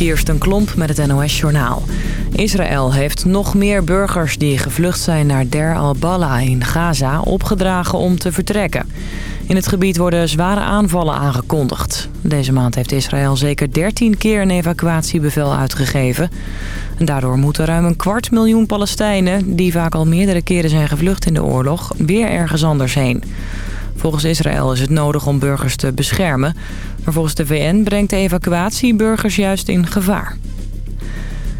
Kirsten Klomp met het NOS-journaal. Israël heeft nog meer burgers die gevlucht zijn naar Der al-Bala in Gaza opgedragen om te vertrekken. In het gebied worden zware aanvallen aangekondigd. Deze maand heeft Israël zeker 13 keer een evacuatiebevel uitgegeven. En daardoor moeten ruim een kwart miljoen Palestijnen... die vaak al meerdere keren zijn gevlucht in de oorlog, weer ergens anders heen. Volgens Israël is het nodig om burgers te beschermen. Maar volgens de VN brengt de evacuatie burgers juist in gevaar.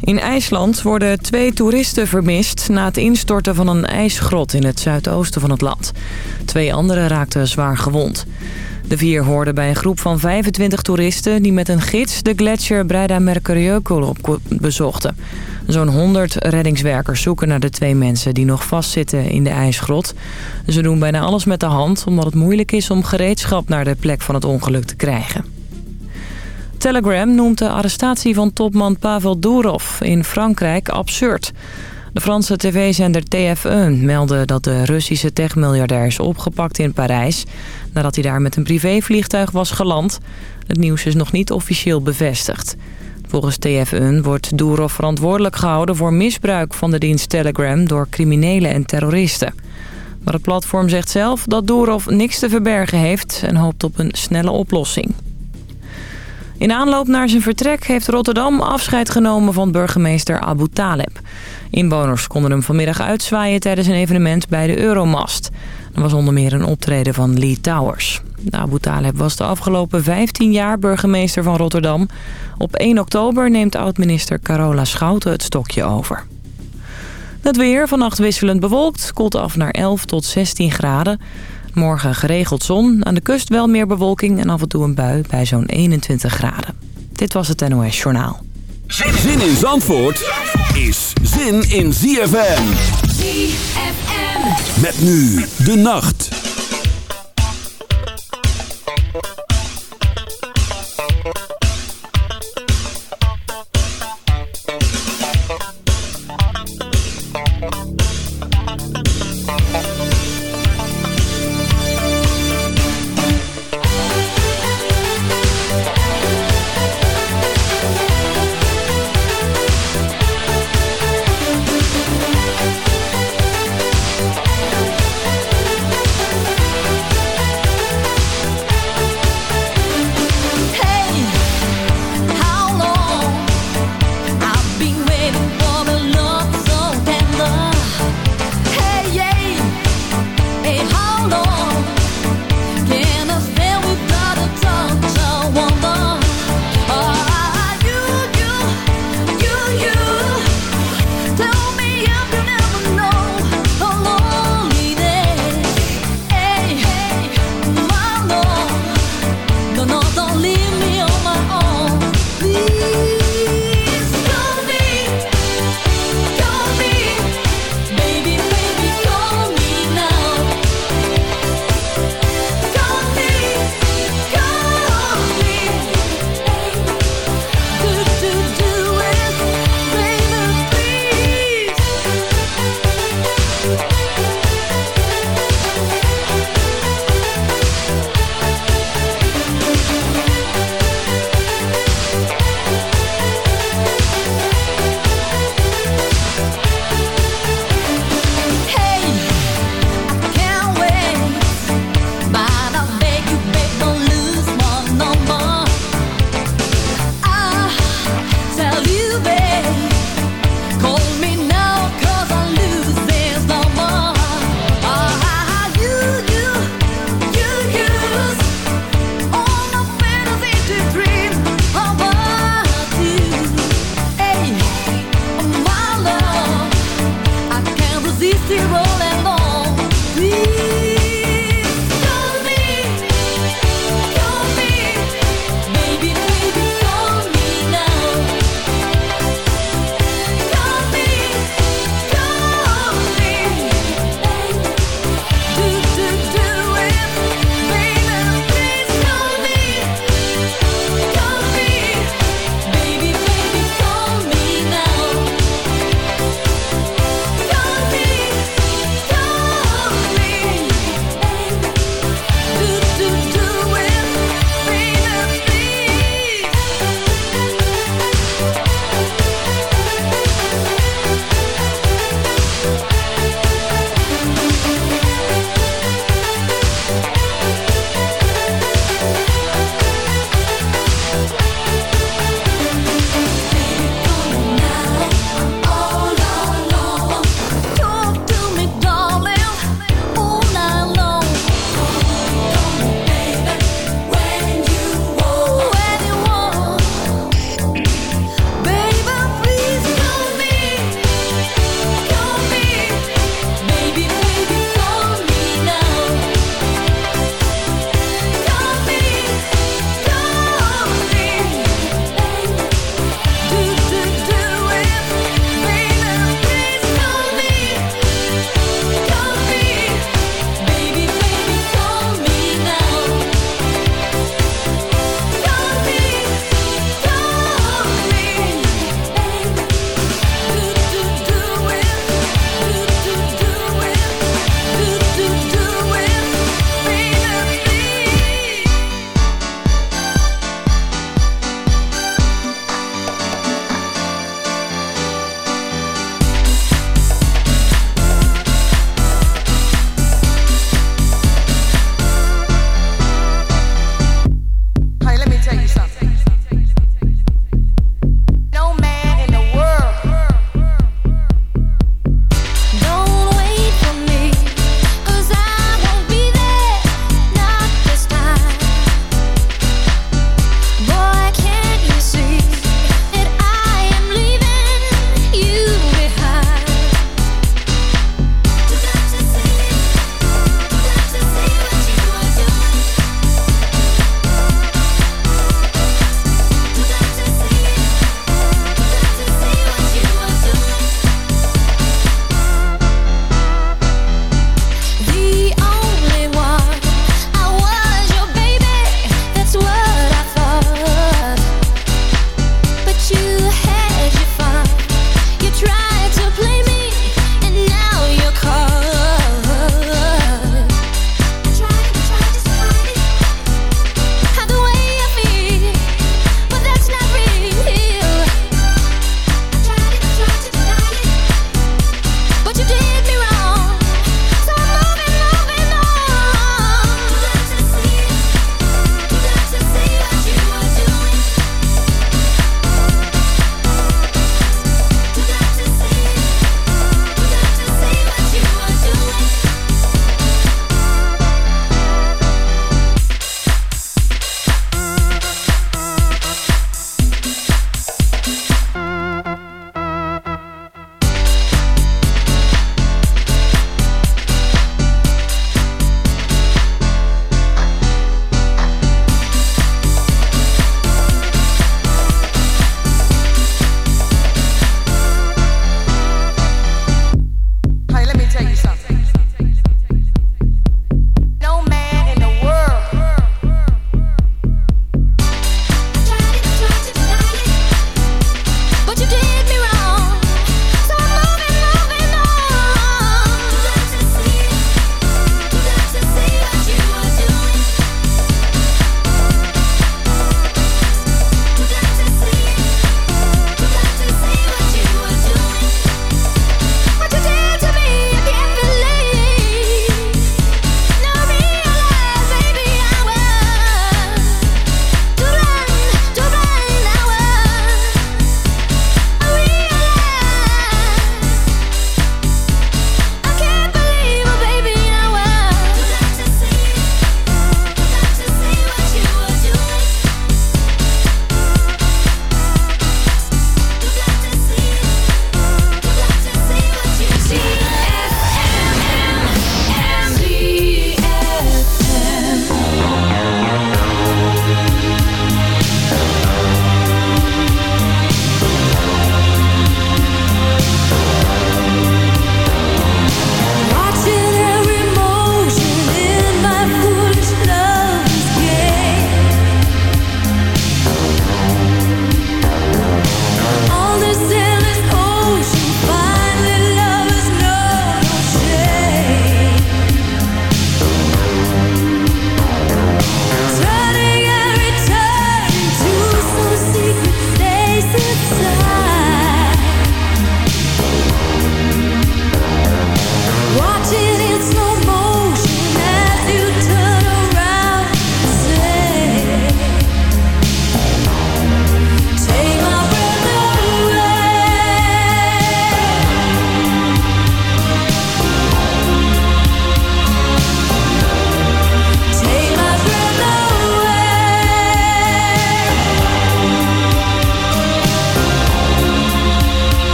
In IJsland worden twee toeristen vermist na het instorten van een ijsgrot in het zuidoosten van het land. Twee anderen raakten zwaar gewond. De vier hoorden bij een groep van 25 toeristen die met een gids de gletsjer Breida Mercurieuco bezochten. Zo'n 100 reddingswerkers zoeken naar de twee mensen die nog vastzitten in de ijsgrot. Ze doen bijna alles met de hand omdat het moeilijk is om gereedschap naar de plek van het ongeluk te krijgen. Telegram noemt de arrestatie van topman Pavel Durov in Frankrijk absurd. De Franse tv-zender TF1 meldde dat de Russische techmiljardair is opgepakt in Parijs... nadat hij daar met een privévliegtuig was geland. Het nieuws is nog niet officieel bevestigd. Volgens TF1 wordt Durov verantwoordelijk gehouden voor misbruik van de dienst Telegram... door criminelen en terroristen. Maar het platform zegt zelf dat Durov niks te verbergen heeft... en hoopt op een snelle oplossing. In aanloop naar zijn vertrek heeft Rotterdam afscheid genomen van burgemeester Abu Taleb. Inwoners konden hem vanmiddag uitzwaaien tijdens een evenement bij de Euromast. Er was onder meer een optreden van Lee Towers. Abu Taleb was de afgelopen 15 jaar burgemeester van Rotterdam. Op 1 oktober neemt oud-minister Carola Schouten het stokje over. Het weer, vannacht wisselend bewolkt, koelt af naar 11 tot 16 graden. Morgen geregeld zon, aan de kust wel meer bewolking en af en toe een bui bij zo'n 21 graden. Dit was het NOS Journaal. Zin in Zandvoort is zin in ZFM. ZFM. Met nu de nacht.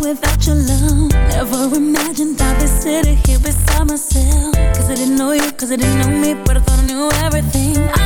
without your love. Never imagined I'd be sitting here beside myself. Cause I didn't know you, cause I didn't know me But I thought I knew everything. I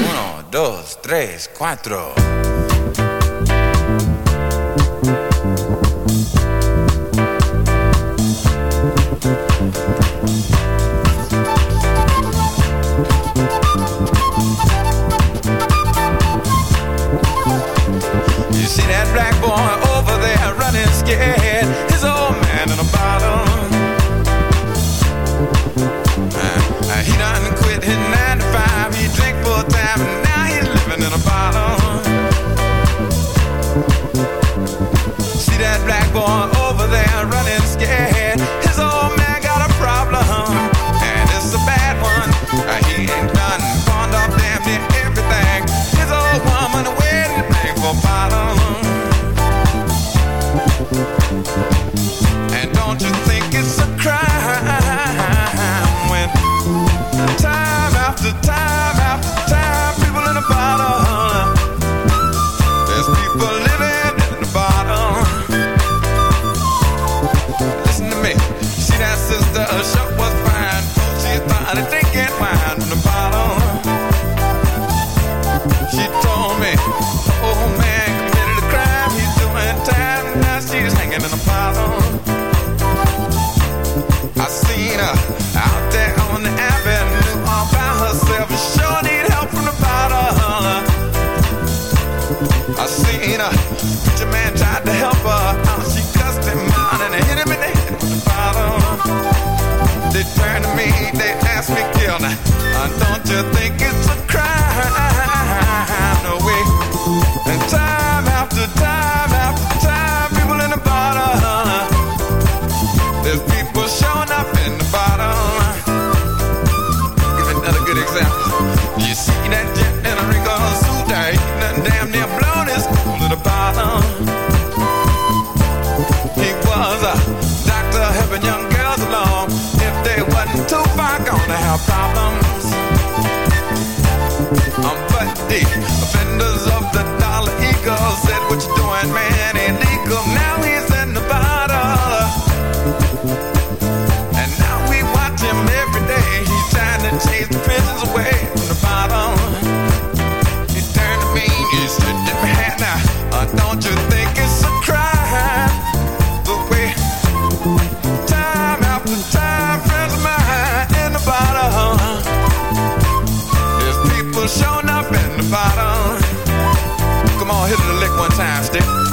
Bueno, dos, tres, cuatro. got the help dick. Valentine's Day.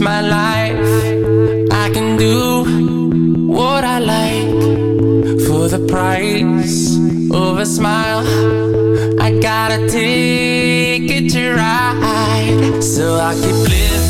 My life. I can do what I like for the price of a smile. I gotta take it to ride, so I keep living,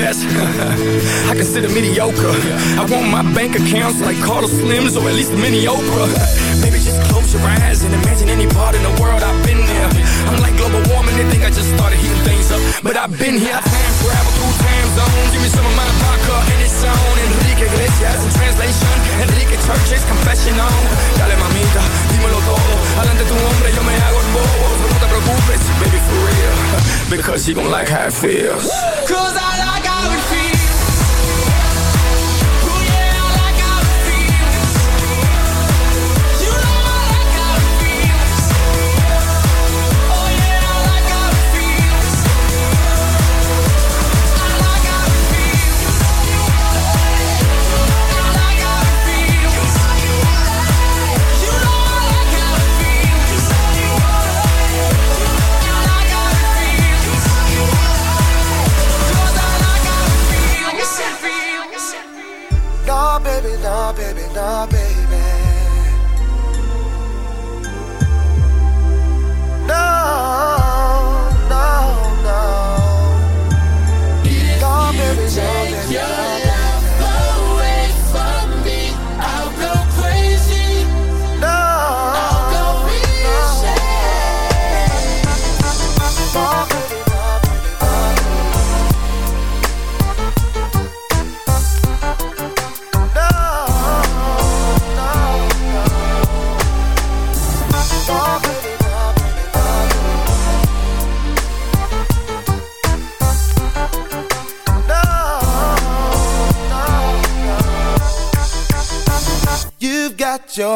Best? I consider mediocre. I want my bank accounts like Carlos Slims or at least mini Oprah. Maybe just close your eyes and imagine any part in the world I've been there. I'm like global warming, they think I just started heating things up. But I've been here, time travel through time zones. Give me some of my vodka and it's on. Enrique Iglesias in translation. Enrique Church's confession on. Dale mamita, dímelo todo. Adelante tu hombre, yo me hago el bobo. No te preocupes, baby, for real. Because you gon' like how it feels. Cause I like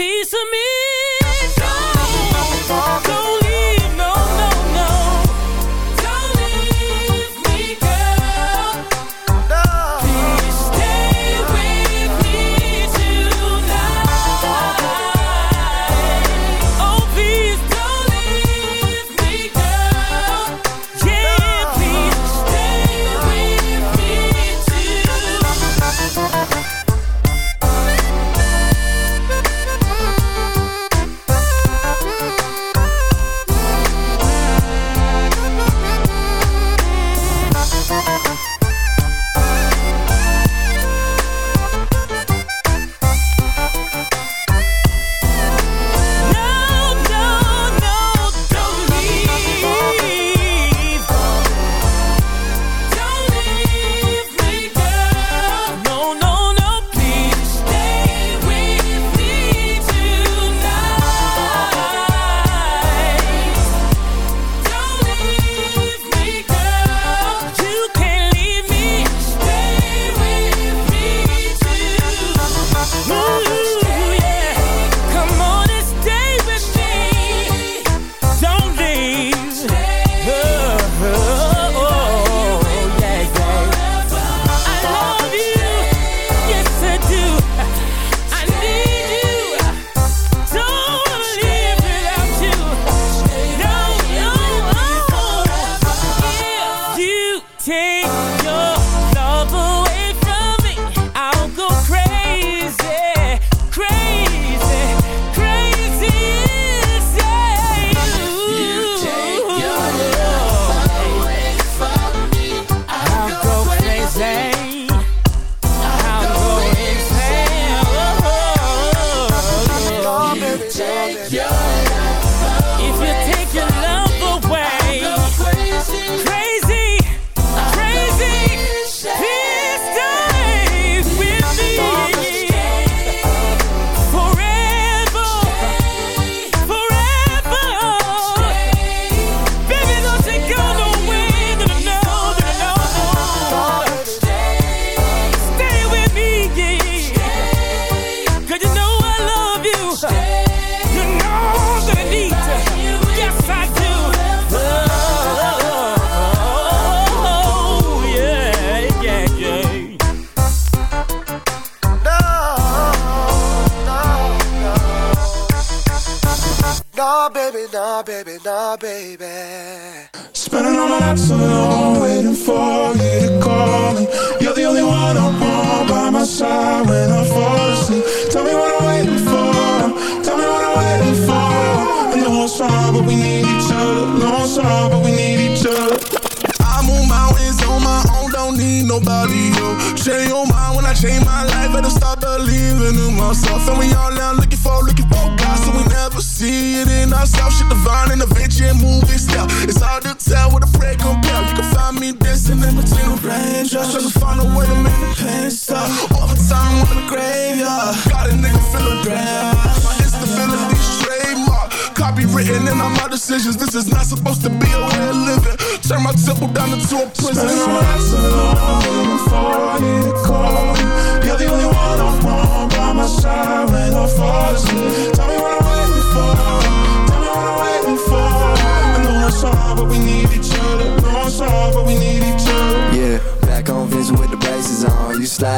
piece of me.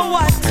What?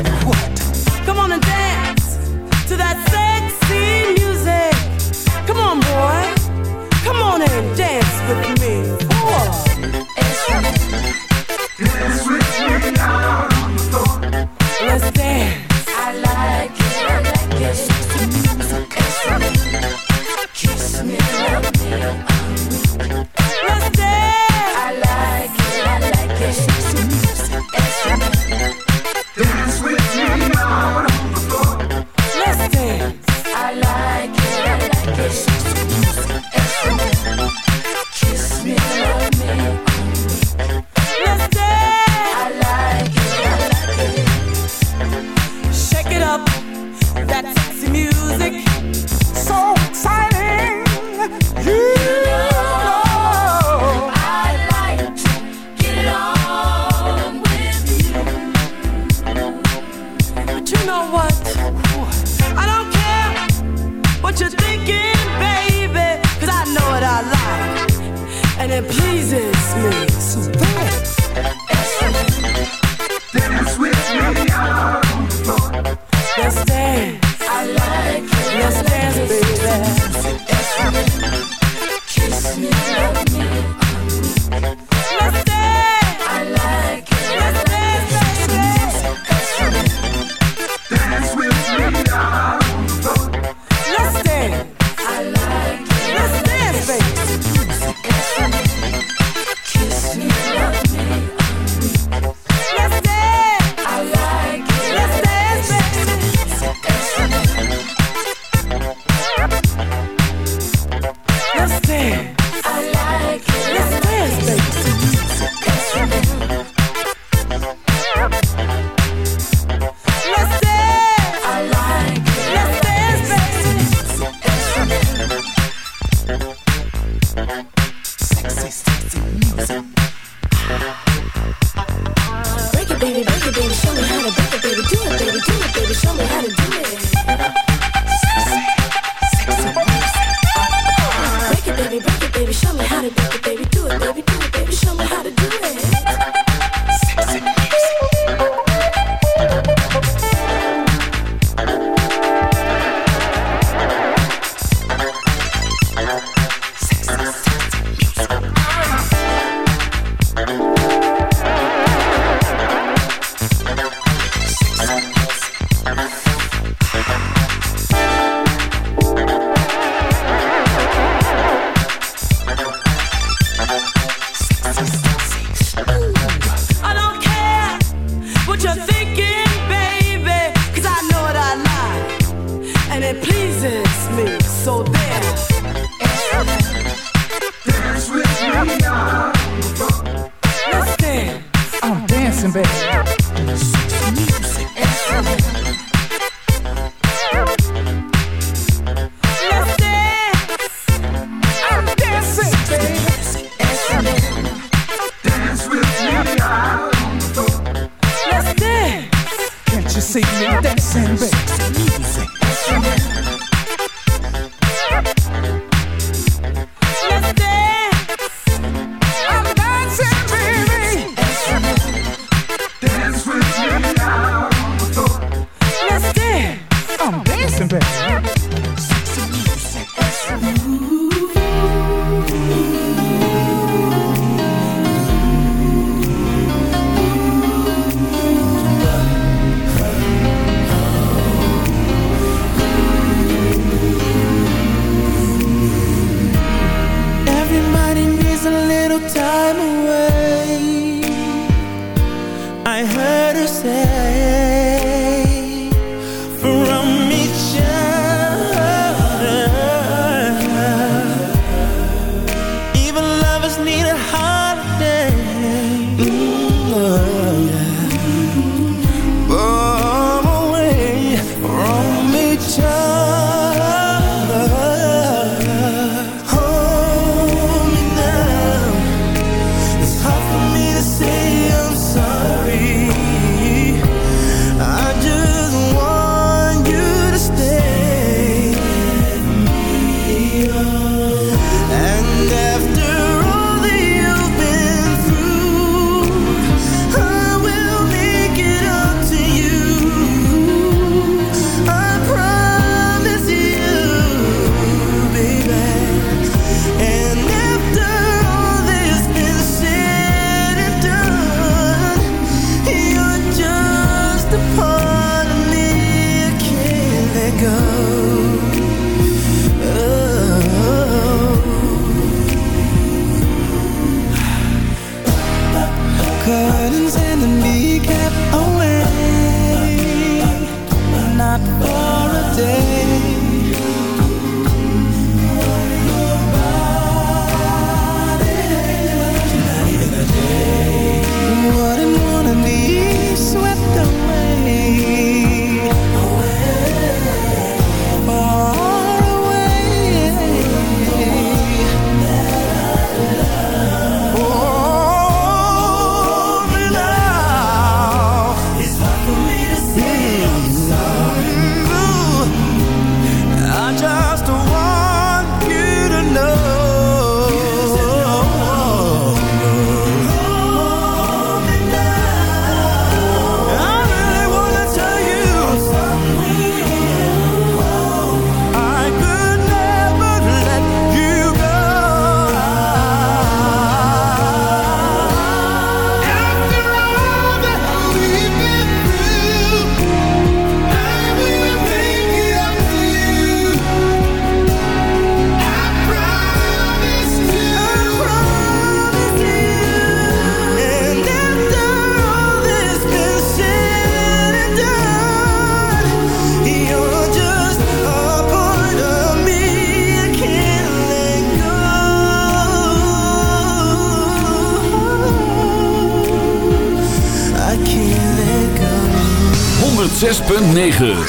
9.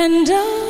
And I